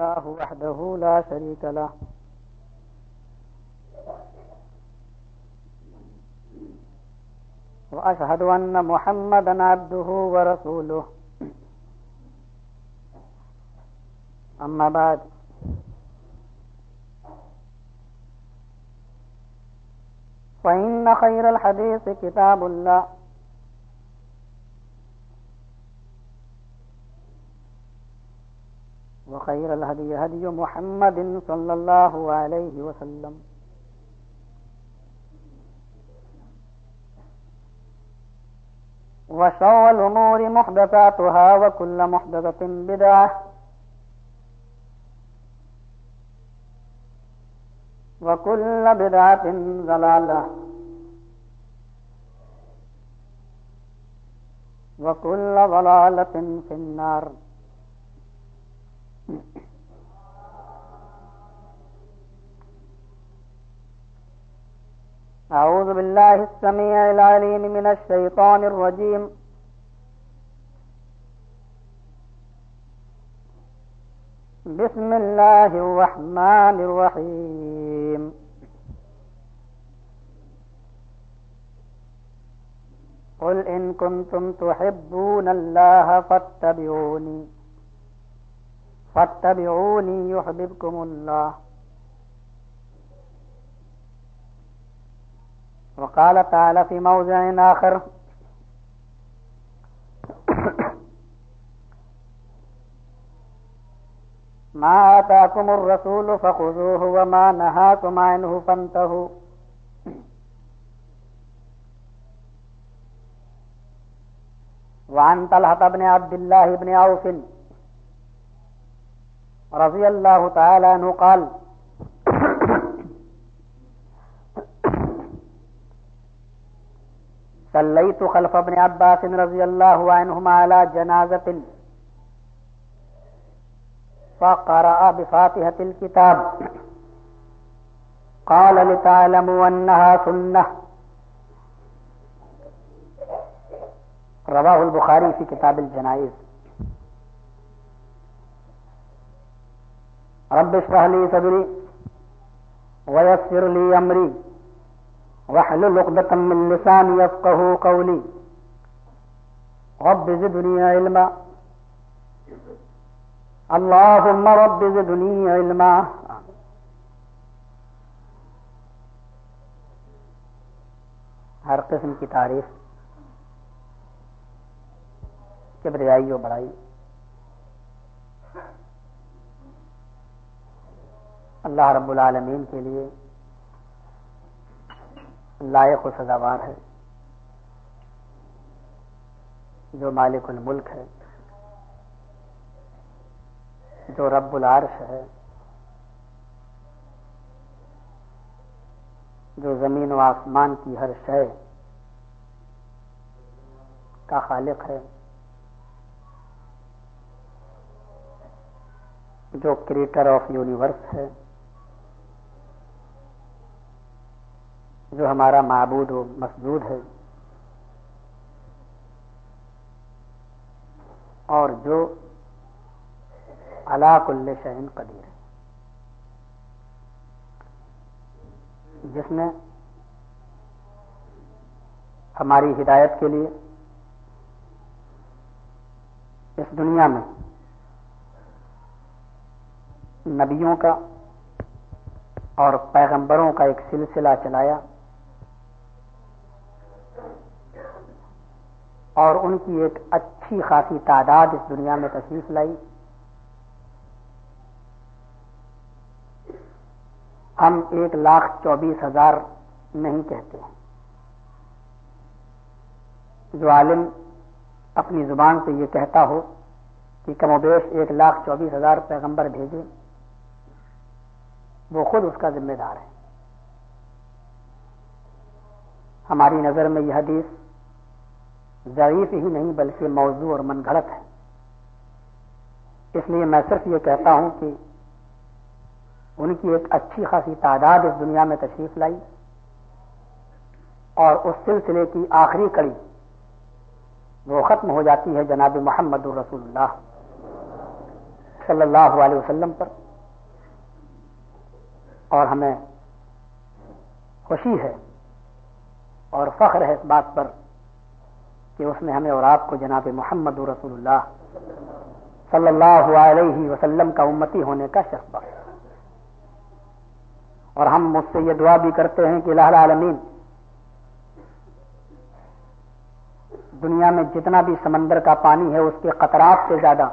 الله وحده لا شريك له وأشهد أن محمدا عبده ورسوله أما بعد۔ فإن خير الحديث كتاب الله وخير الهدي، هدي محمد صلى الله عليه وسلم. وشر الأمور محدثاتها وكل محدثة بدعة. وكل بدعة ضلالة. وكل ضلالة في النار. أعوذ بالله السميع العليم من الشيطان الرجيم. بسم الله الرحمن الرحيم. قل إن كنتم تحبون الله فاتبعوني. فاتبعوني يحببكم الله. وقال تعالى في موضع آخر. ما آتاكم الرسول فخذوه وما نهاكم عنه فانتهوا. وعن طلحة بن عبد الله بن عوف رضي الله تعالى عنه قال صليت خلف ابن عباس رضي الله عنهما على جنازة فقرأ بفاتحة الكتاب، قال لتعلموا أنها سنة رواه البخاري في كتاب الجنائز۔ رب اشرح لي صدري ويسر لي أمري واحلل عقدة من لساني يفقه قولي رب زدني علما اللهم رب زدني علما ہر قسم کی تعریف کبریائی و بڑائی اللہ رب العالمین کے لیے لائق و سزاوار ہے، جو مالک الملک ہے، جو رب العرش ہے، جو زمین و آسمان کی ہر شے کا خالق ہے، جو کریٹر آف یونیورس ہے جو ہمارا معبود و مسجود ہے۔ اور جو اللہ کل شہن قدیر ہے۔ جس نے ہماری ہدایت کے لیے اس دنیا میں نبیوں کا اور پیغمبروں کا ایک سلسلہ چلایا۔ اور ان کی ایک اچھی خاصی تعداد اس دنیا میں تشریف لائی۔ ہم ایک لاکھ چوبیس ہزار نہیں کہتے۔ جو عالم اپنی زبان سے یہ کہتا ہو کہ کم و بیش ایک لاکھ چوبیس ہزار پیغمبر بھیجے وہ خود اس کا ذمہ دار ہے۔ ہماری نظر میں یہ حدیث ضعیف ہی نہیں بلکہ موضوع اور من گھڑت ہے۔ اس لیے میں صرف یہ کہتا ہوں کہ ان کی ایک اچھی خاصی تعداد اس دنیا میں تشریف لائی اور اس سلسلے کی آخری کڑی وہ ختم ہو جاتی ہے جناب محمد الرسول اللہ صلی اللہ علیہ وسلم پر۔ اور ہمیں خوشی ہے اور فخر ہے اس بات پر کہ اس نے ہمیں اور آپ کو جناب محمد رسول اللہ صلی اللہ علیہ وسلم کا امتی ہونے کا شخص بخش۔ اور ہم مجھ سے یہ دعا بھی کرتے ہیں کہ اللہ عالمین دنیا میں جتنا بھی سمندر کا پانی ہے، اس کے قطرات سے زیادہ،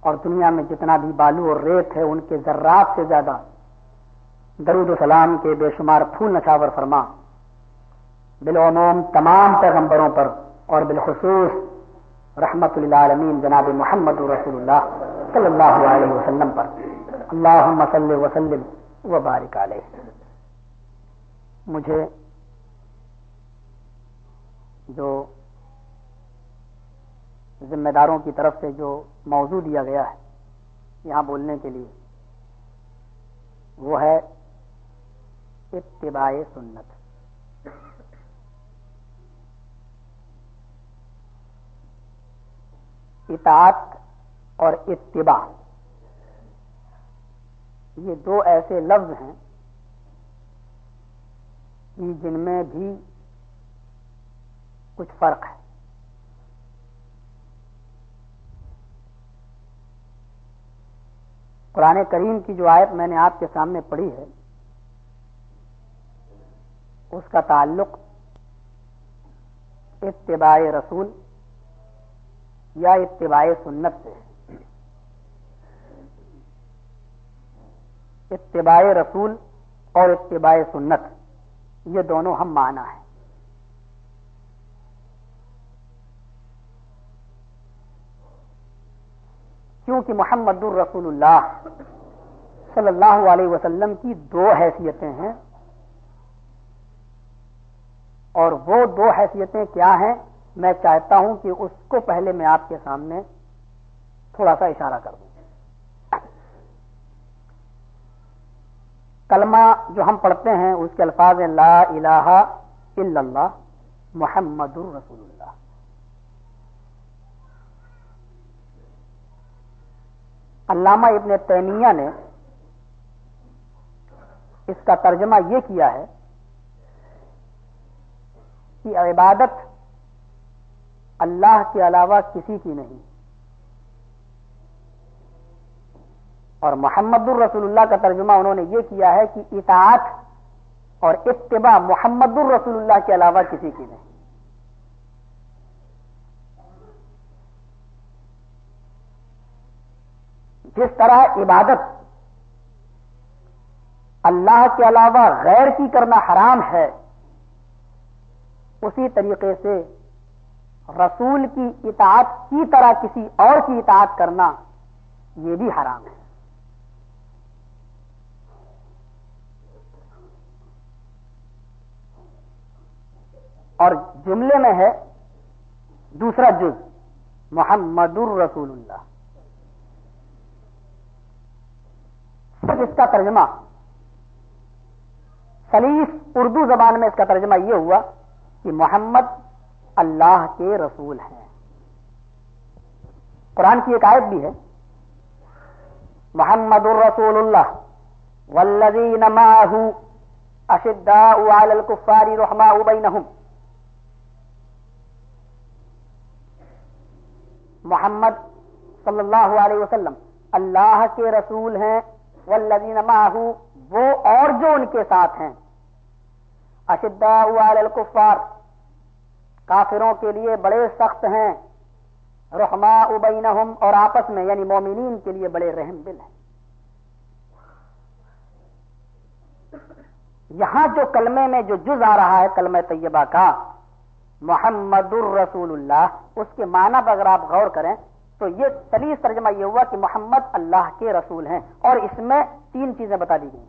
اور دنیا میں جتنا بھی بالو اور ریت ہے، ان کے ذرات سے زیادہ، درود و سلام کے بے شمار پھول نشاور فرما۔ بالعموم تمام پیغمبروں پر اور بالخصوص رحمت اللہ عالمین جناب محمد رسول اللہ صلی اللہ علیہ وسلم پر۔ اللہ مسلم وسلم وبارک علیہ۔ مجھے جو ذمہ داروں کی طرف سے جو موضوع دیا گیا ہے یہاں بولنے کے لیے، وہ ہے اتباع سنت۔ اطاعت اور اتباع۔ یہ دو ایسے لفظ ہیں کہ جن میں بھی کچھ فرق ہے۔ قرآن کریم کی جو آیت میں نے آپ کے سامنے پڑھی ہے، اس کا تعلق اتباع رسول یا اتباع سنت سے۔ اتباع رسول اور اتباع سنت، یہ دونوں ہم مانا ہے کیونکہ محمد الرسول اللہ صلی اللہ علیہ وسلم کی دو حیثیتیں ہیں، اور وہ دو حیثیتیں کیا ہیں؟ میں چاہتا ہوں کہ اس کو پہلے میں آپ کے سامنے تھوڑا سا اشارہ کر دوں۔ کلمہ جو ہم پڑھتے ہیں، اس کے الفاظ ہیں، لا الہ الا اللہ، محمد الرسول اللہ۔ علامہ ابن تیمیہ نے اس کا ترجمہ یہ کیا ہے کہ عبادت اللہ کے علاوہ کسی کی نہیں۔ اور محمد الرسول اللہ کا ترجمہ انہوں نے یہ کیا ہے کہ اطاعت اور اتباع محمد الرسول اللہ کے علاوہ کسی کی نہیں۔ جس طرح عبادت اللہ کے علاوہ غیر کی کرنا حرام ہے، اسی طریقے سے رسول کی اطاعت کی طرح کسی اور کی اطاعت کرنا یہ بھی حرام ہے۔ اور جملے میں ہے دوسرا جز محمد الرسول اللہ اس کا ترجمہ۔ سلیف اردو زبان میں اس کا ترجمہ یہ ہوا کہ محمد اللہ کے رسول ہیں۔ قرآن کی ایک آیت بھی ہے۔ محمد الرسول اللہ والذین معه اشداء على الكفار رحماء بينهم محمد صلی اللہ علیہ وسلم اللہ کے رسول ہیں، والذین معه وہ اور جو ان کے ساتھ ہیں۔ اشداء على الكفار کافروں کے لیے بڑے سخت ہیں۔ رحما ابینہم اور آپس میں یعنی مومنین کے لیے بڑے رحم دل ہیں۔ یہاں جو کلمے میں جو جز آ رہا ہے، کلمہ طیبہ کا، محمد الرسول اللہ، اس کے معنی پر اگر آپ غور کریں، تو یہ سلیس ترجمہ یہ ہوا کہ محمد اللہ کے رسول ہیں۔ اور اس میں تین چیزیں بتا دی گئی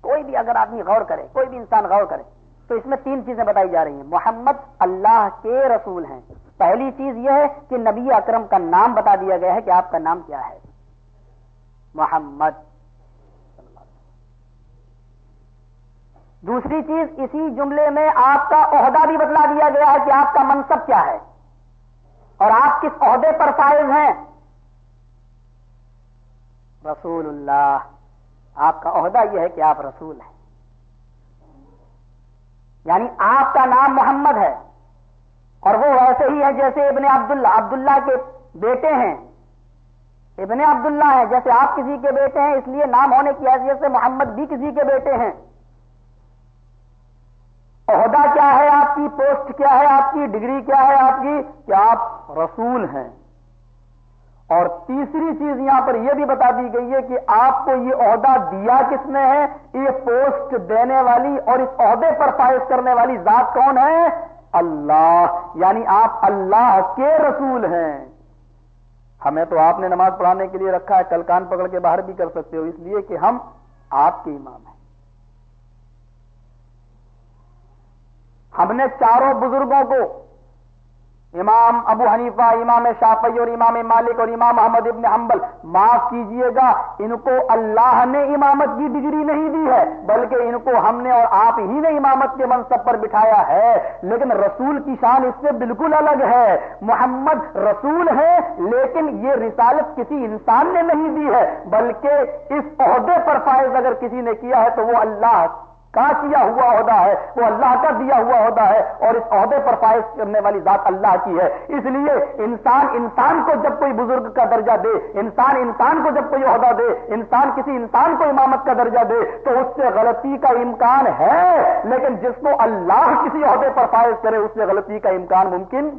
کوئی بھی اگر آدمی غور کرے، کوئی بھی انسان غور کرے تو اس میں تین چیزیں بتائی جا رہی ہیں۔ محمد اللہ کے رسول ہیں۔ پہلی چیز یہ ہے کہ نبی اکرم کا نام بتا دیا گیا ہے کہ آپ کا نام کیا ہے۔ محمد دوسری چیز اسی جملے میں آپ کا عہدہ بھی بتلا دیا گیا ہے کہ آپ کا منصب کیا ہے۔ اور آپ کس عہدے پر فائز ہیں؟ رسول اللہ۔ آپ کا عہدہ یہ ہے کہ آپ رسول ہیں۔ یعنی آپ کا نام محمد ہے اور وہ ویسے ہی ہے جیسے ابن عبداللہ عبداللہ کے بیٹے ہیں۔ ابن عبداللہ ہے جیسے آپ کسی کے بیٹے ہیں، اس لیے نام ہونے کی حیثیت سے محمد بھی کسی کے بیٹے ہیں۔ عہدہ کیا ہے آپ کی؟ پوسٹ کیا ہے آپ کی؟ ڈگری کیا ہے آپ کی؟ کہ آپ رسول ہیں۔ اور تیسری چیز یہاں پر یہ بھی بتا دی گئی ہے کہ آپ کو یہ عہدہ دیا کس نے ہے؟ یہ پوسٹ دینے والی اور اس عہدے پر فائز کرنے والی ذات کون ہے؟ اللہ یعنی آپ اللہ کے رسول ہیں۔ ہمیں تو آپ نے نماز پڑھانے کے لیے رکھا ہے، کل کان پکڑ کے باہر بھی کر سکتے ہو، اس لیے کہ ہم آپ کے امام ہیں۔ ہم نے چاروں بزرگوں کو امام ابو حنیفہ، امام شافعی اور امام مالک اور امام محمد ابن حنبل، معاف کیجیے گا، ان کو اللہ نے امامت کی ڈگری نہیں دی ہے، بلکہ ان کو ہم نے اور آپ ہی نے امامت کے منصب پر بٹھایا ہے۔ لیکن رسول کی شان اس سے بالکل الگ ہے۔ محمد رسول ہے، لیکن یہ رسالت کسی انسان نے نہیں دی ہے، بلکہ اس عہدے پر فائز اگر کسی نے کیا ہے تو وہ اللہ کا کیا ہوا عہدہ ہے؟ وہ اللہ کا دیا ہوا عہدہ ہے اور اس عہدے پر فائز کرنے والی ذات اللہ کی ہے۔ اس لیے انسان انسان کو جب کوئی بزرگ کا درجہ دے، انسان انسان کو جب کوئی عہدہ دے، انسان کسی انسان کو امامت کا درجہ دے، تو اس سے غلطی کا امکان ہے۔ لیکن جس کو اللہ کسی عہدے پر فائز کرے، اس سے غلطی کا امکان ممکن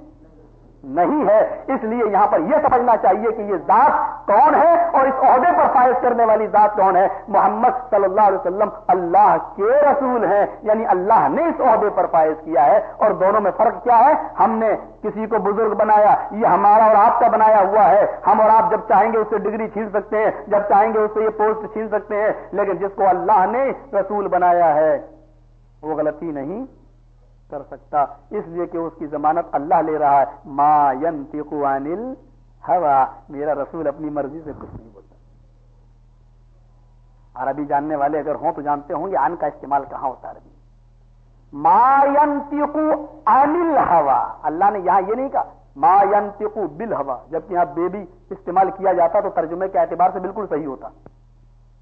نہیں ہے۔ اس لیے یہاں پر یہ سمجھنا چاہیے کہ یہ ذات کون ہے اور اس عہدے پر فائز کرنے والی ذات کون ہے؟ محمد صلی اللہ علیہ وسلم اللہ کے رسول ہیں یعنی اللہ نے اس عہدے پر فائز کیا ہے۔ اور دونوں میں فرق کیا ہے؟ ہم نے کسی کو بزرگ بنایا، یہ ہمارا اور آپ کا بنایا ہوا ہے۔ ہم اور آپ جب چاہیں گے اس سے ڈگری چھین سکتے ہیں، جب چاہیں گے اس سے یہ پوسٹ چھین سکتے ہیں، لیکن جس کو اللہ نے رسول بنایا ہے، وہ غلطی نہیں کر سکتا۔ اس لیے کہ اس کی ضمانت اللہ لے رہا ہے۔ ما ينطق عن الهوى میرا رسول اپنی مرضی سے کچھ نہیں بولتا۔ عربی جاننے والے اگر ہوں تو جانتے ہوں گے ان کا استعمال کہاں ہوتا عربی۔ ما ينطق عن الهوى اللہ نے یہاں یہ نہیں کہا، ما ينطق بالهوى جبکہ یہاں بیبی استعمال کیا جاتا تو ترجمے کے اعتبار سے بالکل صحیح ہوتا۔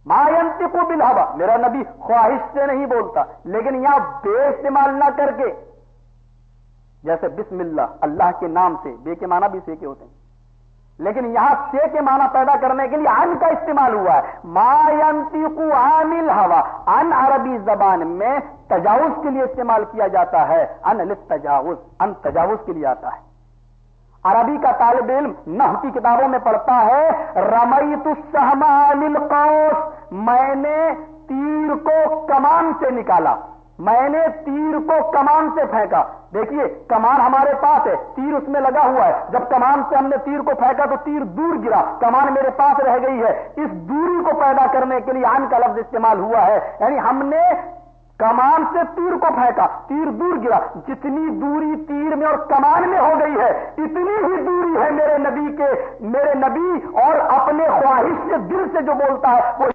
ماینتی کو بلحبا میرا نبی خواہش سے نہیں بولتا، لیکن یہاں بے استعمال نہ کر کے، جیسے بسم اللہ اللہ کے نام سے، بے کے معنی بھی سے کے ہوتے ہیں۔ لیکن یہاں سے کے معنی پیدا کرنے کے لیے ان کا استعمال ہوا ہے۔ ماینتی کو عامل ہوا ان عربی زبان میں تجاوز کے لیے استعمال کیا جاتا ہے۔ ان تجاوز ان تجاوز کے لیے آتا ہے۔ عربی کا طالب علم نہ کی کتابوں میں پڑھتا ہے رمئی القوس میں نے تیر کو کمان سے نکالا۔ میں نے تیر کو کمان سے پھینکا۔ دیکھیے، کمان ہمارے پاس ہے۔ تیر اس میں لگا ہوا ہے۔ جب کمان سے ہم نے تیر کو پھینکا تو تیر دور گرا۔ کمان میرے پاس رہ گئی ہے۔ اس دوری کو پیدا کرنے کے لیے آن کا لفظ استعمال ہوا ہے۔ یعنی ہم نے کمان سے تیر کو پھینکا۔ تیر دور گرا۔ جتنی دوری تیر میں اور کمان میں ہو گئی ہے، اتنی ہی دوری ہے میرے نبی کے میرے نبی اور اپنے خواہش سے دل سے جو بولتا ہے، وہ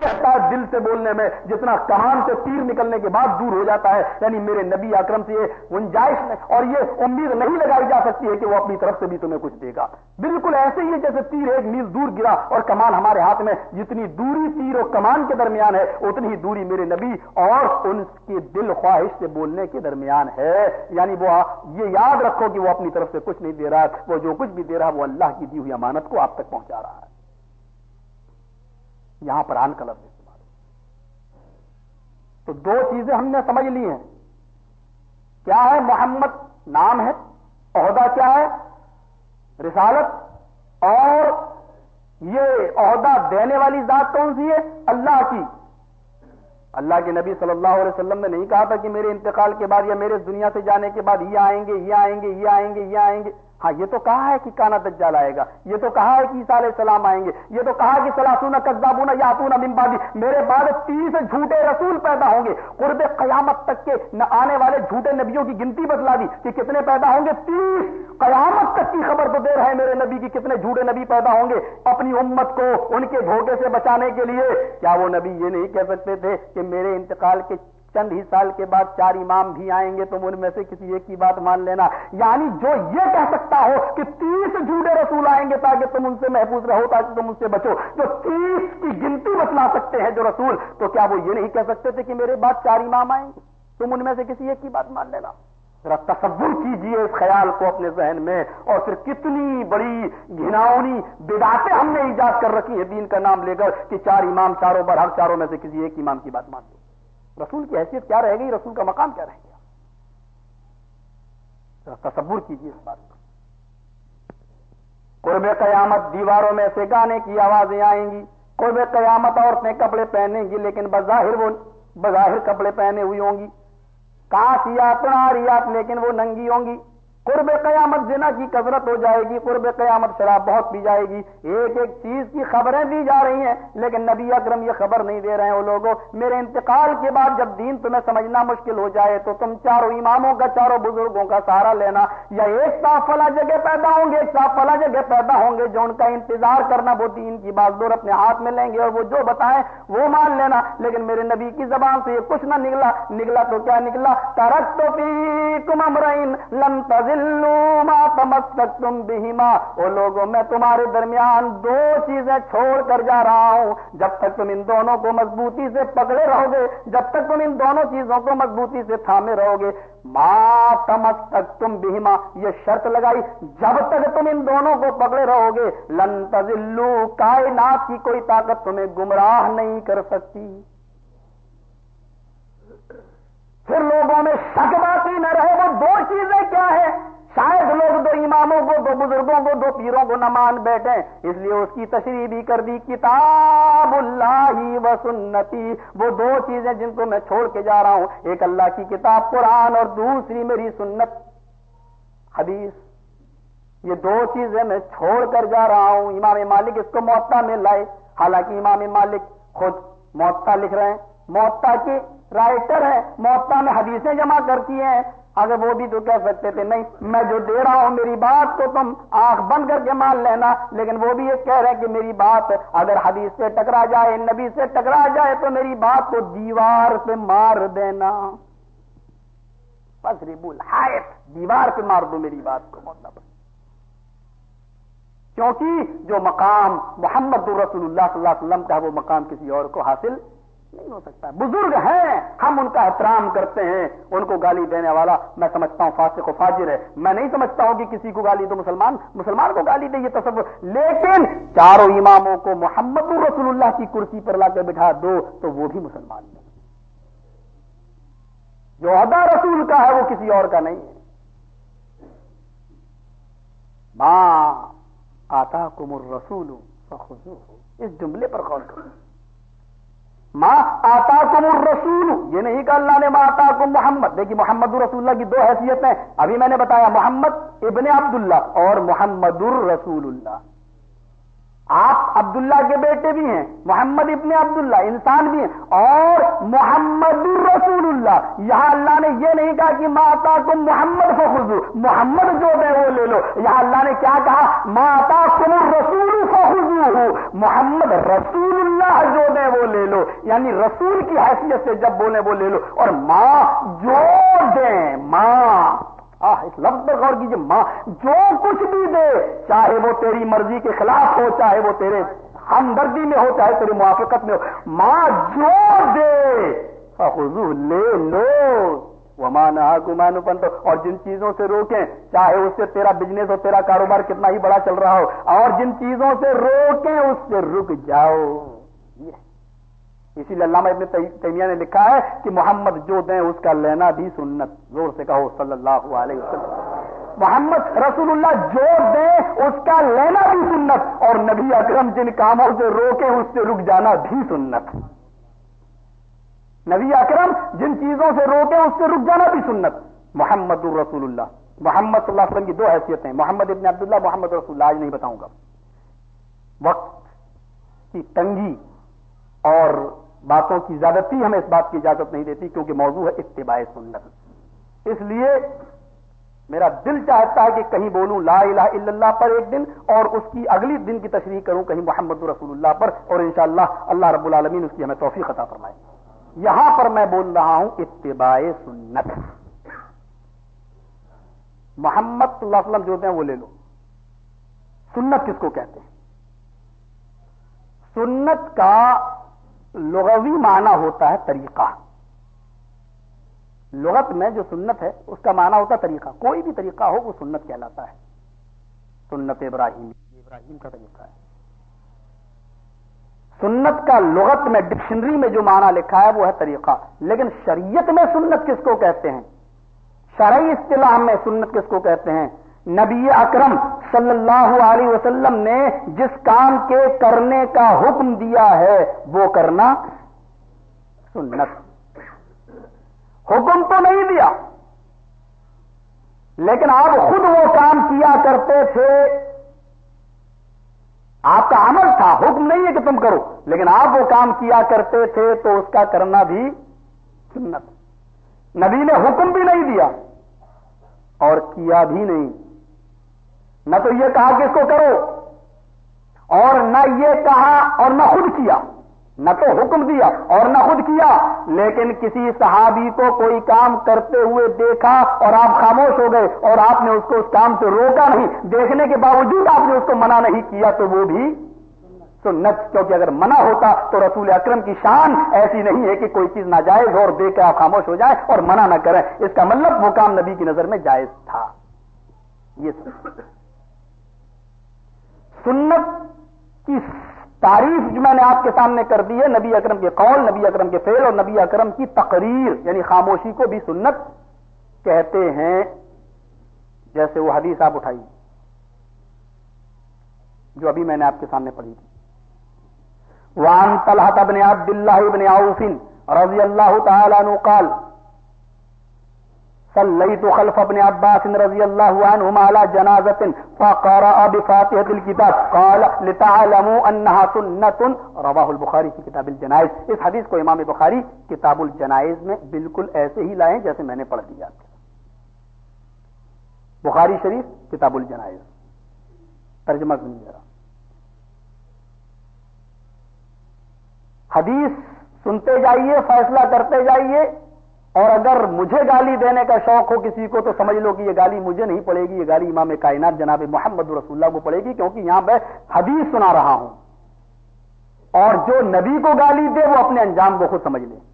کہتا ہے دل سے بولنے میں، جتنا کمان سے تیر نکلنے کے بعد دور ہو جاتا ہے یعنی میرے نبی اکرم سے یہ گنجائش میں، اور یہ امید نہیں لگائی جا سکتی ہے کہ وہ اپنی طرف سے بھی تمہیں کچھ دے گا۔ بالکل ایسے ہی ہے جیسے تیر ایک میل دور گرا اور کمان ہمارے ہاتھ میں جتنی دوری تیر اور کمان کے درمیان ہے، اتنی ہی دوری میرے نبی اور ان کے دل خواہش سے بولنے کے درمیان ہے۔ یعنی وہ یہ یاد رکھو کہ وہ اپنی طرف سے کچھ نہیں دے رہا ہے، وہ جو کچھ بھی دے رہا ہے، وہ اللہ کی دی ہوئی امانت کو آپ تک پہنچا رہا ہے۔ یہاں پر آن کا لفظ استعمال تو دو چیزیں ہم نے سمجھ لی ہیں۔ کیا ہے محمد نام ہے، عہدہ کیا ہے، رسالت، اور یہ عہدہ دینے والی ذات کون سی ہے؟ اللہ کی۔ اللہ کے نبی صلی اللہ علیہ وسلم نے نہیں کہا تھا کہ میرے انتقال کے بعد یا میرے دنیا سے جانے کے بعد یہ آئیں گے، یہ آئیں گے، یہ آئیں گے، یہ آئیں گے۔ ہاں یہ تو کہا ہے کہ کانا دجال آئے گا، یہ تو کہا ہے کہ عیسیٰ علیہ السلام آئیں گے، یہ تو کہا کہ سلاسون قزابون یاتون ممبادی میرے بعد تیس جھوٹے رسول پیدا ہوں گے۔ قرب قیامت تک کے نہ آنے والے جھوٹے نبیوں کی گنتی بتلا دی کہ کتنے پیدا ہوں گے۔ تیس قیامت تک کی خبر تو دے رہے ہیں میرے نبی کی کتنے جھوٹے نبی پیدا ہوں گے اپنی امت کو ان کے دھوکے سے بچانے کے لیے۔ کیا وہ نبی یہ نہیں کہہ سکتے تھے کہ میرے انتقال کے چند ہی سال کے بعد چار امام بھی آئیں گے تم ان میں سے کسی ایک کی بات مان لینا۔ یعنی جو یہ کہہ سکتا ہو کہ تیس جھوٹے رسول آئیں گے تاکہ تم ان سے محفوظ رہو، تاکہ تم ان سے بچو، جو تیس کی گنتی بتلا سکتے ہیں جو رسول، تو کیا وہ یہ نہیں کہہ سکتے تھے کہ میرے بعد چار امام آئیں گے؟ تم ان میں سے کسی ایک کی بات مان لینا۔ ذرا تصور کیجیے اس خیال کو اپنے ذہن میں۔ اور پھر کتنی بڑی گھناؤنی بداتیں ہم نے ایجاد کر رکھی ہیں۔ دین کا نام لے کر کہ چار امام چاروں پر ہر چاروں میں سے کسی ایک امام کی بات مان لو۔ رسول کی حیثیت کیا رہے گی؟ رسول کا مقام کیا رہے گا؟ تصور کیجیے اس بات کو۔ قرب قیامت دیواروں میں سے گانے کی آوازیں آئیں گی۔ قرب قیامت عورتیں کپڑے پہنیں گی، لیکن بظاہر وہ بظاہر کپڑے پہنے ہوئی ہوں گی۔ کاشیات پناریات لیکن وہ ننگی ہوں گی۔ قرب قیامت زنا کی کثرت ہو جائے گی، قرب قیامت شراب بہت پی جائے گی۔ ایک ایک چیز کی خبریں دی جا رہی ہیں، لیکن نبی اکرم یہ خبر نہیں دے رہے ہیں۔ وہ لوگوں میرے انتقال کے بعد جب دین تمہیں سمجھنا مشکل ہو جائے تو تم چاروں اماموں کا، چاروں بزرگوں کا سہارا لینا۔ یا ایک صاف فلا جگہ پیدا ہوں گے، ایک صاف فلا جگہ پیدا ہوں گے جو ان کا انتظار کرنا، وہ دین کی بات دور اپنے ہاتھ میں لیں گے اور وہ جو بتائیں وہ مان لینا۔ لیکن میرے نبی کی زبان سے یہ کچھ نہ نکلا۔ نکلا تو کیا نکلا؟ ترک تو پی تم امرائن لم تزل تم بہیما وہ لوگوں، میں تمہارے درمیان دو چیزیں چھوڑ کر جا رہا ہوں۔ جب تک تم ان دونوں کو مضبوطی سے پکڑے رہو گے، جب تک تم ان دونوں چیزوں کو مضبوطی سے تھامے رہو گے۔ ماں تمس تک تم بہیما یہ شرط لگائی، جب تک تم ان دونوں کو پکڑے رہو گے، لن تزلو کائنات کی کوئی طاقت تمہیں گمراہ نہیں کر سکتی۔ پھر لوگوں میں شک باقی نہ رہے، وہ دو چیزیں کیا ہے شاید لوگ دو اماموں کو، دو بزرگوں کو، دو پیروں کو نہ مان بیٹھے اس لیے اس کی تشریح بھی کر دی، کتاب اللہ و سنتی۔ وہ دو چیزیں جن کو میں چھوڑ کے جا رہا ہوں۔ ایک اللہ کی کتاب قرآن اور دوسری میری سنت۔ حدیث۔ یہ دو چیزیں میں چھوڑ کر جا رہا ہوں۔ امام مالک اس کو معطا میں لائے۔ حالانکہ امام مالک خود معطا لکھ رہے ہیں۔ معطا کی رائٹر ہے۔ معطا میں حدیثیں جمع کرتی ہیں۔ اگر وہ بھی تو کہہ سکتے تھے، نہیں، میں جو دے رہا ہوں میری بات کو تم آنکھ بند کر کے مان لینا. لیکن وہ بھی یہ کہہ رہے ہیں کہ میری بات اگر حدیث سے ٹکرا جائے، نبی سے ٹکرا جائے تو میری بات کو دیوار پہ مار دینا۔ بس ریبول دیوار پہ مار دو میری بات کو مطلب کیونکہ جو مقام محمد رسول اللہ صلی اللہ علیہ وسلم کا وہ مقام کسی اور کو حاصل نہیں ہو سکتا۔ بزرگ ہیں ہم ان کا احترام کرتے ہیں، ان کو گالی دینے والا، میں سمجھتا ہوں فاسق و فاجر ہے۔ میں نہیں سمجھتا ہوں کہ کسی کو گالی دو، مسلمان مسلمان کو گالی دے، یہ تصور۔ لیکن چاروں اماموں کو محمد رسول اللہ کی کرسی پر لا کے بٹھا دو، تو وہ بھی مسلمان نہیں جو ادا رسول کا ہے، وہ کسی اور کا نہیں ہے۔ ماں آتا کمر رسول اس جملے پر غور کرو۔ ماں آتا کم رسول یہ نہیں کہ اللہ نے ماں آتا کم محمد دیکھیے محمد الرسول اللہ کی دو حیثیتیں ابھی میں نے بتایا محمد ابن عبداللہ اور محمد الرسول اللہ۔ آپ عبداللہ کے بیٹے بھی ہیں، محمد ابن عبداللہ، انسان بھی ہیں، اور محمد الرسول اللہ یہاں اللہ نے یہ نہیں کہا کہ ماتا تم محمد کو خزو محمد جو دے وہ لے لو۔ یہاں اللہ نے کیا کہا؟ ماتا تم رسول کو خزو محمد رسول اللہ جو دے وہ لے لو۔ یعنی رسول کی حیثیت سے جب بولے وہ لے لو۔ اور ماں جو دیں ماں اس لفظ پر غور کیجیے ماں، جو کچھ بھی دے، چاہے وہ تیری مرضی کے خلاف ہو، چاہے وہ تیرے ہمدردی میں ہو، چاہے تیری موافقت میں ہو، ماں، جو دے حضو لے لو۔ وہ مانا گمان پن اور جن چیزوں سے روکیں، چاہے اس سے تیرا بزنس ہو، تیرا کاروبار کتنا ہی بڑا چل رہا ہو، اور جن چیزوں سے روکیں، اس سے رک جاؤ۔ یہ اسی لیے علامہ ابن تیمیہ نے لکھا ہے کہ محمد جو دیں اس کا لینا بھی سنت۔ زور سے کہو صلی اللہ علیہ وسلم۔ محمد رسول اللہ جو دیں اس کا لینا بھی سنت۔ اور نبی اکرم جن کاموں سے روکے اس سے رک جانا بھی سنت۔ نبی اکرم جن چیزوں سے روکے اس سے رک جانا بھی سنت۔ محمد الرسول اللہ۔ محمد صلی اللہ علیہ وسلم کی دو حیثیتیں۔ محمد ابن عبداللہ، محمد رسول اللہ، آج نہیں بتاؤں گا۔ وقت کی تنگی اور باتوں کی زیادتی ہمیں اس بات کی اجازت نہیں دیتی کیونکہ موضوع ہے اتباع سنت۔ اس لیے میرا دل چاہتا ہے کہ کہیں بولوں لا الہ الا اللہ پر ایک دن اور اس کی اگلی دن کی تشریح کروں کہیں محمد رسول اللہ پر اور انشاءاللہ اللہ رب العالمین اس کی ہمیں توفیق عطا فرمائے۔ یہاں پر میں بول رہا ہوں اتباع سنت۔ محمد صلی اللہ علیہ وسلم جو ہوتے ہیں وہ لے لو۔ سنت کس کو کہتے ہیں؟ سنت کا لغوی معنی ہوتا ہے طریقہ۔ لغت میں جو سنت ہے، اس کا معنی ہوتا ہے طریقہ۔ کوئی بھی طریقہ ہو، وہ سنت کہلاتا ہے۔ سنت ابراہیم۔ ابراہیم کا طریقہ ہے۔ سنت کا لغت میں، ڈکشنری میں جو معنی لکھا ہے، وہ ہے طریقہ۔ لیکن شریعت میں سنت کس کو کہتے ہیں؟ شرعی اصطلاح میں سنت کس کو کہتے ہیں؟ نبی اکرم صلی اللہ علیہ وسلم نے جس کام کے کرنے کا حکم دیا ہے، وہ کرنا سنت۔ حکم تو نہیں دیا، لیکن آپ خود وہ کام کیا کرتے تھے۔ آپ کا عمل تھا، حکم نہیں ہے کہ تم کرو، لیکن آپ وہ کام کیا کرتے تھے تو اس کا کرنا بھی سنت۔ نبی نے حکم بھی نہیں دیا اور کیا بھی نہیں۔ نہ تو یہ کہا کہ اس کو کرو اور نہ یہ کہا اور نہ خود کیا نہ تو حکم دیا اور نہ خود کیا لیکن کسی صحابی کو کوئی کام کرتے ہوئے دیکھا اور آپ خاموش ہو گئے اور آپ نے اس کو اس کام سے روکا نہیں دیکھنے کے باوجود آپ نے اس کو منع نہیں کیا تو وہ بھی سنت کیونکہ اگر منع ہوتا تو رسول اکرم کی شان ایسی نہیں ہے کہ کوئی چیز ناجائز ہو اور دیکھ کے آپ خاموش ہو جائیں اور منع نہ کریں اس کا مطلب وہ کام نبی کی نظر میں جائز تھا یہ سنت کی تعریف جو میں نے آپ کے سامنے کر دی ہے، نبی اکرم کے قول، نبی اکرم کے فیل اور نبی اکرم کی تقریر یعنی خاموشی کو بھی سنت کہتے ہیں، جیسے وہ حدیث آپ اٹھائی، جو ابھی میں نے آپ کے سامنے پڑھی تھی۔ وان طلحت ابن عبد اللہ ابن عوفن رضی اللہ تعالی عنہ قال صليت خلف ابن عباس رضي الله عنهما على جنازة فقرأ بفاتحة الكتاب. قال، لتعلموا أنها سنة. رواه البخاری کی کتاب الجنائز. اس حدیث کو امام بخاری کتاب الجنائز میں بالکل ایسے ہی لائیں جیسے میں نے پڑھ دیا۔ بخاری شریف، کتاب الجنائز۔ ترجمہ سنیے ذرا۔ حدیث سنتے جائیے، فیصلہ کرتے جائیے۔ اور اگر مجھے گالی دینے کا شوق ہو کسی کو، تو سمجھ لو کہ یہ گالی مجھے نہیں پڑے گی، یہ گالی امام کائنات جناب محمد رسول اللہ کو پڑے گی، کیونکہ یہاں میں حدیث سنا رہا ہوں۔ اور جو نبی کو گالی دے، وہ اپنے انجام کو خود سمجھ لے۔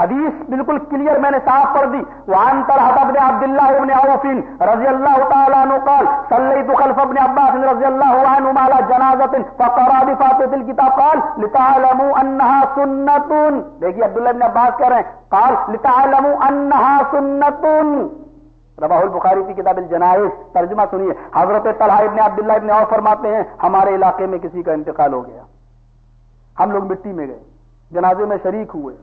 حدیث بالکل کلیئر میں نے صاف کر دی۔ وان طلحہ ابن عبد الله ابن عوف رضی اللہ تعالی عنہ قال صليت خلف ابن عباس رضی اللہ عنہ على جنازه فقرا بفاتحه الكتاب قال، لتعلموا انها سنه دیکھیے عبداللہ ابن عباس کہہ رہے ہیں، قال، لتعلموا انها سنه رواہ البخاری کی کتاب الجنائز، ترجمہ سنیے۔ حضرت طلحہ ابن عبداللہ ابن عوف فرماتے ہیں، ہمارے علاقے میں کسی کا انتقال ہو گیا۔ ہم لوگ مٹی میں گئے، جنازے میں شریک ہوئے۔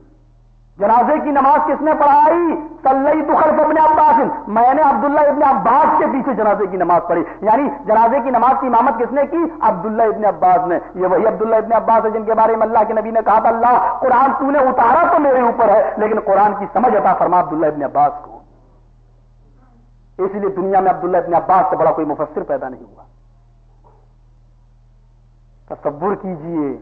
جنازے کی نماز کس نے پڑھائی؟ صلی تو خلف ابن عباس. میں نے عبداللہ ابن عباس کے پیچھے جنازے کی نماز پڑھی. یعنی جنازے کی نماز کی امامت کس نے کی؟ عبداللہ ابن عباس نے. یہ وہی عبداللہ ابن عباس ہے جن کے بارے میں اللہ کے نبی نے کہا تھا، اللہ قرآن تو نے اتارا تو میرے اوپر ہے، لیکن قرآن کی سمجھ عطا فرما عبداللہ ابن عباس کو. اسی لیے دنیا میں عبداللہ ابن عباس سے بڑا کوئی مفسر پیدا نہیں ہوا. تصور کیجیے،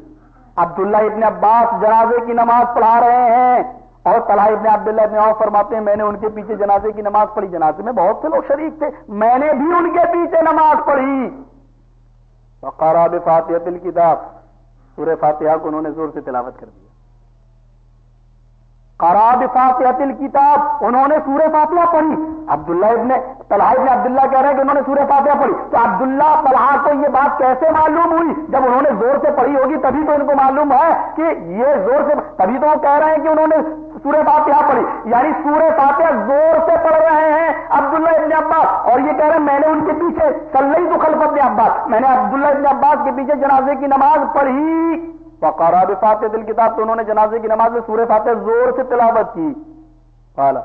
عبداللہ ابن عباس جنازے کی نماز پڑھا رہے ہیں اور طلحہ ابن عبداللہ ابن عوف فرماتے ہیں، میں نے ان کے پیچھے جنازے کی نماز پڑھی۔ جنازے میں بہت سے لوگ شریک تھے، میں نے بھی ان کے پیچھے نماز پڑھی۔ فاتحہ فاتح کتاب سورہ فاتحہ کو انہوں نے زور سے تلاوت کر دیا۔ قراب فاتحت الکتاب انہوں نے سورہ فاتحہ پڑھی۔ عبداللہ ابن طلحہ ابن عبداللہ کہہ رہے ہیں کہ انہوں نے سورہ فاتحہ پڑھی۔ تو عبداللہ طلحہ کو یہ بات کیسے معلوم ہوئی؟ جب انہوں نے زور سے پڑھی ہوگی تبھی تو ان کو معلوم ہے کہ یہ زور سے، تبھی تو وہ کہہ رہے ہیں کہ انہوں نے سورہ فاتحہ پڑھی۔ یعنی سورہ فاتحہ زور سے پڑھ رہے ہیں عبداللہ ابن عباس۔ اور یہ کہہ رہے ہیں، میں نے ان کے پیچھے سلئی تو خلف عباس، میں نے عبداللہ ابن عباس کے پیچھے جنازے کی نماز پڑھی۔ فقارا بفاتح دل کتاب تو انہوں نے جنازے کی نماز میں سورہ فاتح زور سے تلاوت کی۔ پالا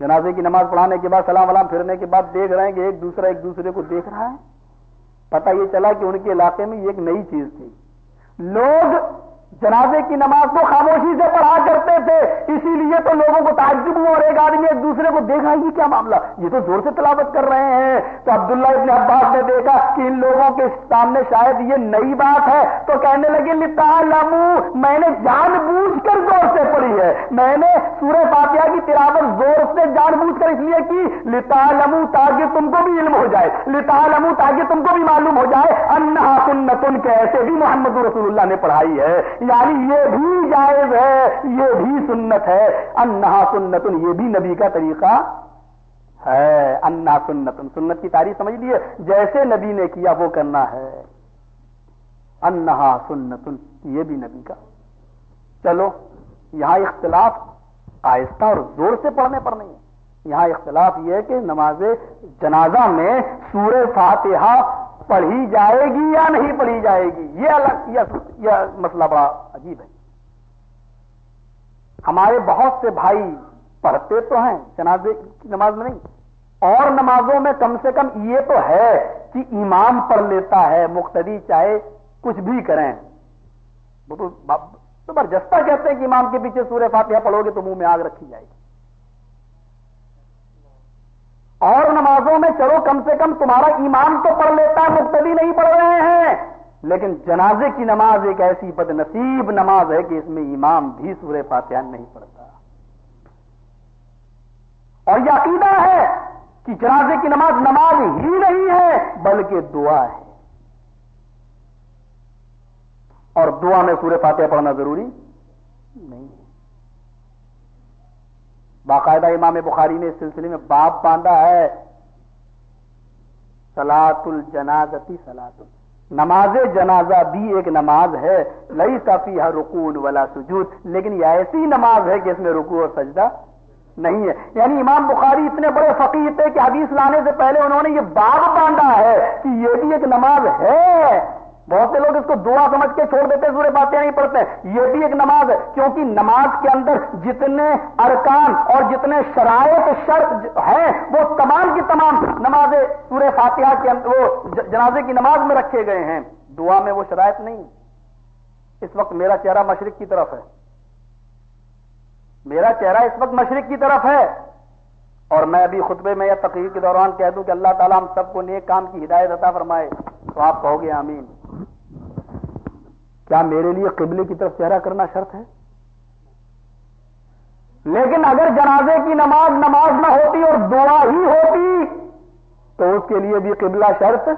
جنازے کی نماز پڑھانے کے بعد، سلام ولام پھرنے کے بعد دیکھ رہے ہیں کہ ایک دوسرا، ایک دوسرے کو دیکھ رہا ہے۔ پتہ یہ چلا کہ ان کے علاقے میں یہ ایک نئی چیز تھی۔ لوگ جنازے کی نماز کو خاموشی سے پڑھا کرتے تھے، اسی لیے تو لوگوں کو تعجب ہوا اور ایک آدمی ایک دوسرے کو دیکھا، یہ کیا معاملہ؟ یہ تو زور سے تلاوت کر رہے ہیں۔ تو عبداللہ ابن عباس نے دیکھا کہ ان لوگوں کے سامنے شاید یہ نئی بات ہے۔ تو کہنے لگے لتا لمو میں نے جان بوجھ کر زور سے پڑھی ہے۔ میں نے سورہ فاتحہ کی تلاوت زور سے جان بوجھ کر اس لیے کی۔ لتا لمو تاکہ تم کو بھی علم ہو جائے۔ لتا لمو تاکہ تم کو بھی معلوم ہو جائے۔ انہا سنتن کے ایسے بھی محمد رسول اللہ نے پڑھائی ہے۔ یعنی یہ بھی جائز ہے، یہ بھی سنت ہے۔ انہا سنت یہ بھی نبی کا طریقہ ہے۔ انا سنت سنت کی تاریخ سمجھ لیے جیسے نبی نے کیا، وہ کرنا ہے۔ انہا سنت یہ بھی نبی کا۔ چلو، یہاں اختلاف آہستہ اور زور سے پڑھنے پر نہیں ہے۔ یہاں اختلاف یہ ہے کہ نماز جنازہ میں سورہ فاتحہ پڑھی جائے گی یا نہیں پڑھی جائے گی؟ یہ الگ یہ مسئلہ بڑا عجیب ہے۔ ہمارے بہت سے بھائی پڑھتے تو ہیں، جنازے کی نماز میں نہیں، اور نمازوں میں کم سے کم یہ تو ہے کہ امام پڑھ لیتا ہے، مقتدی چاہے کچھ بھی کریں۔ وہ تو زبردستہ کہتے ہیں کہ امام کے پیچھے سورہ فاتحہ پڑھو گے تو منہ میں آگ رکھی جائے گی۔ اور نمازوں میں چلو کم سے کم تمہارا ایمان تو پڑھ لیتا مقتدی نہیں پڑھ رہے ہیں۔ لیکن جنازے کی نماز ایک ایسی بد نصیب نماز ہے کہ اس میں امام بھی سورہ فاتحہ نہیں پڑھتا۔ اور یہ عقیدہ ہے کہ جنازے کی نماز نماز ہی نہیں ہے، بلکہ دعا ہے۔ اور دعا میں سورہ فاتحہ پڑھنا ضروری نہیں ہے۔ باقاعدہ امام بخاری نے اس سلسلے میں باپ باندھا ہے سلاط الجنازتی سلاط نماز جنازہ بھی ایک نماز ہے لئی صفی ہر رکون والا سجود۔ لیکن یہ ایسی نماز ہے کہ اس میں رکو اور سجدہ نہیں ہے۔ یعنی امام بخاری اتنے بڑے فقیر تھے کہ حدیث لانے سے پہلے انہوں نے یہ باغ باندھا ہے کہ یہ بھی ایک نماز ہے۔ بہت سے لوگ اس کو دعا سمجھ کے چھوڑ دیتے سورے باتیں نہیں پڑھتے۔ یہ بھی ایک نماز ہے، کیونکہ نماز کے اندر جتنے ارکان اور جتنے شرائط شرط ہیں، وہ تمام کی تمام نماز سورہ فاتحہ کے اندر، وہ جنازے کی نماز میں رکھے گئے ہیں۔ دعا میں وہ شرائط نہیں۔ اس وقت میرا چہرہ مشرق کی طرف ہے۔ میرا چہرہ اس وقت مشرق کی طرف ہے۔ اور میں ابھی خطبے میں یا تقریر کے دوران کہہ دوں کہ اللہ تعالیٰ ہم سب کو نیک کام کی ہدایت عطا فرمائے۔ تو آپ کہو گے آمین۔ کیا میرے لیے قبلے کی طرف چہرہ کرنا شرط ہے؟ لیکن اگر جنازے کی نماز نماز نہ ہوتی اور دعا ہی ہوتی، تو اس کے لیے بھی قبلہ شرط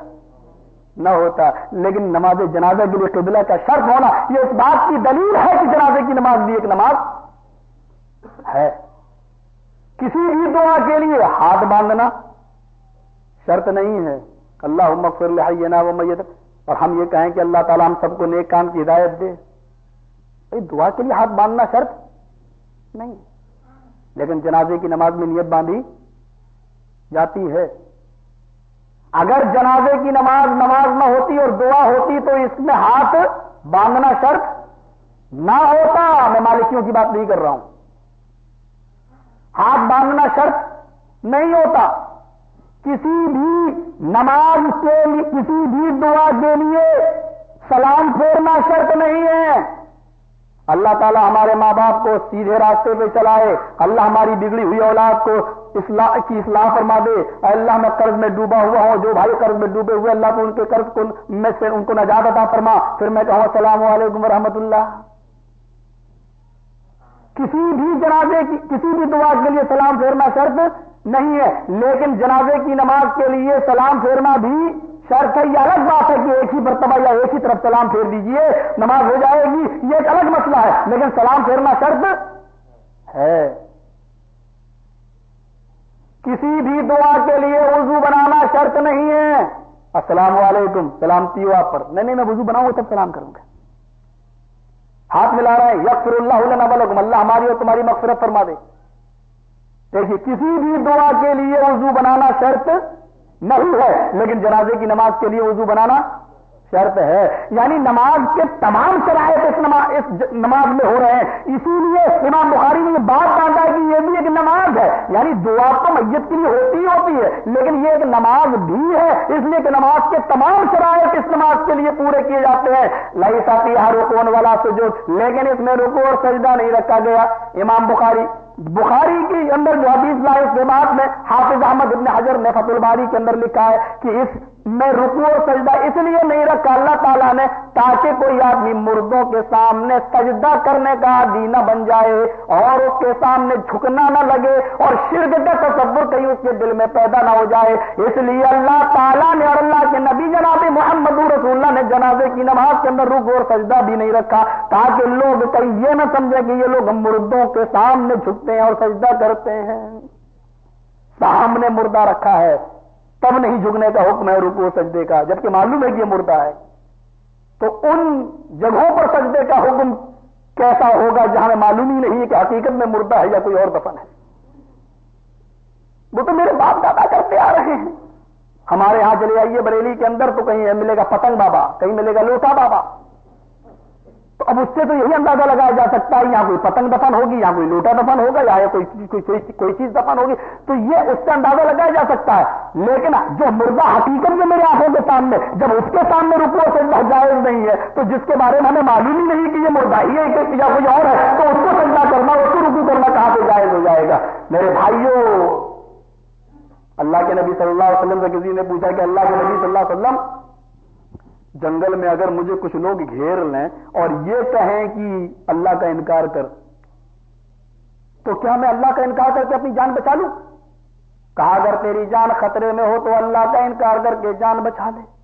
نہ ہوتا۔ لیکن نماز جنازہ کے لیے قبلہ کا شرط ہونا، یہ اس بات کی دلیل ہے کہ جنازے کی نماز بھی ایک نماز ہے۔ کسی بھی دعا کے لیے ہاتھ باندھنا شرط نہیں ہے۔ اللہ مغفر لحینا و میت اور ہم یہ کہیں کہ اللہ تعالیٰ ہم سب کو نیک کام کی ہدایت دے۔ بھائی، دعا کے لیے ہاتھ باندھنا شرط؟ نہیں۔ لیکن جنازے کی نماز میں نیت باندھی جاتی ہے۔ اگر جنازے کی نماز نماز نہ ہوتی اور دعا ہوتی تو اس میں ہاتھ باندھنا شرط نہ ہوتا۔ میں مالکیوں کی بات نہیں کر رہا ہوں۔ ہاتھ باندھنا شرط نہیں ہوتا۔ کسی بھی نماز کے لیے، کسی بھی دعا کے لیے سلام پھیرنا شرط نہیں ہے۔ اللہ تعالیٰ ہمارے ماں باپ کو سیدھے راستے پہ چلائے۔ اللہ ہماری بگڑی ہوئی اولاد کو اصلاح کی اصلاح فرما دے۔ اللہ، میں قرض میں ڈوبا ہوا ہوں۔ جو بھائی قرض میں ڈوبے ہوئے، اللہ کو ان کے قرض کو میں سے ان کو نجات عطا فرما۔ پھر میں کہوں، السلام علیکم ورحمۃ اللہ۔ کسی بھی جنازے کی، کسی بھی دعا کے لیے سلام پھیرنا شرط نہیں ہے۔ لیکن جنازے کی نماز کے لیے سلام پھیرنا بھی شرط ہے یہ الگ بات ہے کہ ایک ہی مرتبہ یا ایک ہی طرف سلام پھیر دیجیے نماز ہو جائے گی، یہ ایک الگ مسئلہ ہے۔ لیکن سلام پھیرنا شرط ہے۔ کسی بھی دعا کے لیے وضو بنانا شرط نہیں ہے۔ السلام علیکم۔ سلامتی ہو آپ پر۔ نہیں نہیں، میں وضو بناؤں تب سلام کروں گا۔ ہاتھ ملا رہے ہیں۔ یکفر اللہ اللہ ہماری اور تمہاری مغفرت فرما دے۔ دیکھیے کسی بھی دعا کے لیے وضو بنانا شرط نہیں ہے، لیکن جنازے کی نماز کے لیے وضو بنانا شرط ہے۔ یعنی نماز کے تمام شرائط اس نماز اس نماز میں ہو رہے ہیں۔ اسی لیے امام بخاری نے یہ بات باندھا ہے کہ یہ بھی ایک نماز ہے۔ یعنی دعا تو میت کے لیے ہوتی ہی ہوتی ہے، لیکن یہ ایک نماز بھی ہے۔ اس لیے کہ نماز کے تمام شرائط اس نماز کے لیے پورے کیے جاتے ہیں۔ لائی ساتھی ہر رکون والا سجود۔ لیکن اس میں رکو اور سجدہ نہیں رکھا گیا۔ امام بخاری بخاری کے اندر جو حدیث لائے اس کے بعد میں حافظ احمد ابن حجر نے فت الباری کے اندر لکھا ہے کہ اس میں رکو اور سجدہ اس لیے نہیں رکھا، اللہ تعالیٰ نے تاکہ کوئی آدمی مردوں کے سامنے سجدہ کرنے کا عادی نہ بن جائے اور اس کے سامنے جھکنا نہ لگے اور شرک کا تصور کہیں اس کے دل میں پیدا نہ ہو جائے۔ اس لیے اللہ تعالیٰ نے اور اللہ کے نبی جناب محمد رسول اللہ نے جنازے کی نماز کے اندر رکو اور سجدہ بھی نہیں رکھا، تاکہ لوگ کہیں یہ نہ سمجھے کہ یہ لوگ مردوں کے سامنے جھکتے ہیں اور سجدہ کرتے ہیں۔ سامنے مردہ رکھا ہے۔ تب نہیں جھکنے کا حکم ہے رکو سجدے کا، جبکہ معلوم ہے کہ یہ مردہ ہے۔ تو ان جگہوں پر سجدے کا حکم کیسا ہوگا جہاں معلوم ہی نہیں ہے کہ حقیقت میں مردہ ہے یا کوئی اور دفن ہے۔ وہ تو میرے باپ دادا کرتے آ رہے ہیں۔ ہمارے یہاں چلے آئیے بریلی کے اندر تو کہیں ملے گا پتنگ بابا، کہیں ملے گا لوٹا بابا۔ اب اس سے تو یہی اندازہ لگایا جا سکتا ہے یہاں کوئی پتنگ دفن ہوگی، یا کوئی لوٹا دفن ہوگا، یا کوئی کوئی چیز دفن ہوگی، تو یہ اس سے اندازہ لگایا جا سکتا ہے۔ لیکن جو مردہ حقیقت میں میرے آنکھوں کے سامنے، جب اس کے سامنے رکو سے جائز نہیں ہے، تو جس کے بارے میں ہمیں معلوم ہی نہیں کہ یہ مردہ ہی ہے یا کوئی اور ہے، تو اس کو سجدہ کرنا، اس کو رکو کرنا کہاں سے جائز ہو جائے گا؟ میرے بھائیوں اللہ کے نبی صلی اللہ علیہ وسلم سے کسی نے پوچھا کہ اللہ کے نبی صلی اللہ علیہ وسلم جنگل میں اگر مجھے کچھ لوگ گھیر لیں اور یہ کہیں کہ اللہ کا انکار کر، تو کیا میں اللہ کا انکار کر کے اپنی جان بچا لوں؟ کہا اگر تیری جان خطرے میں ہو تو اللہ کا انکار کر کے جان بچا لے۔